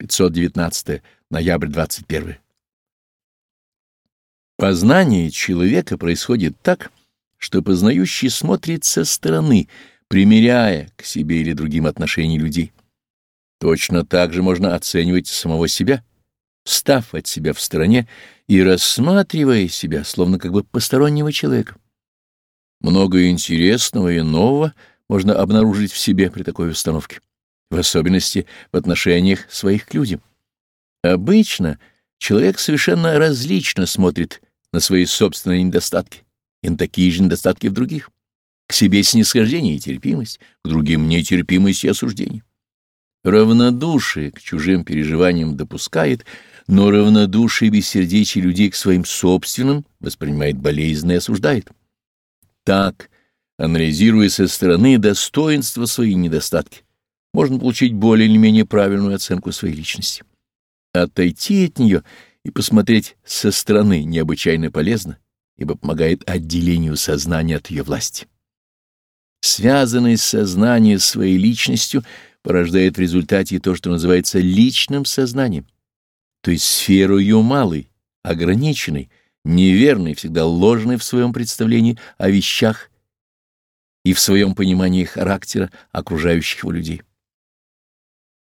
519 ноябрь 21. Познание человека происходит так, что познающий смотрит со стороны, примеряя к себе или другим отношения людей. Точно так же можно оценивать самого себя, став от себя в стороне и рассматривая себя, словно как бы постороннего человека. Много интересного и нового можно обнаружить в себе при такой установке, в особенности в отношениях своих к людям. Обычно человек совершенно различно смотрит на свои собственные недостатки и на такие же недостатки в других. К себе снисхождение и терпимость, к другим нетерпимость и осуждение. Равнодушие к чужим переживаниям допускает, но равнодушие и бессердечие людей к своим собственным воспринимает болезненно и осуждает. Так, анализируя со стороны достоинства свои недостатки, можно получить более или менее правильную оценку своей личности. Отойти от нее и посмотреть со стороны необычайно полезно, ибо помогает отделению сознания от ее власти. Связанность сознания с своей личностью порождает в результате то, что называется личным сознанием, то есть сферу ее малой, ограниченной, неверной, всегда ложной в своем представлении о вещах и в своем понимании характера окружающих его людей.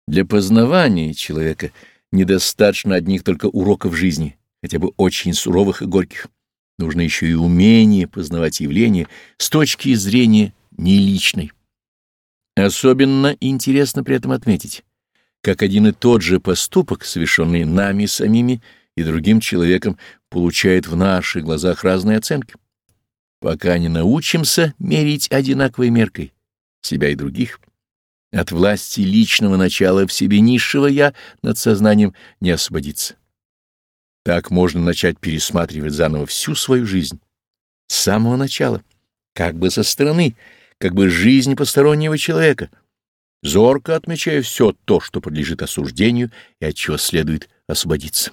Для познавания человека недостаточно одних только уроков жизни, хотя бы очень суровых и горьких. Нужно еще и умение познавать явления с точки зрения неличной. Особенно интересно при этом отметить, как один и тот же поступок, совершенный нами самими и другим человеком, получает в наших глазах разные оценки. Пока не научимся мерить одинаковой меркой себя и других, от власти личного начала в себе низшего «я» над сознанием не освободиться. Так можно начать пересматривать заново всю свою жизнь, с самого начала, как бы со стороны, как бы жизнь постороннего человека, зорко отмечая все то, что подлежит осуждению и от чего следует освободиться.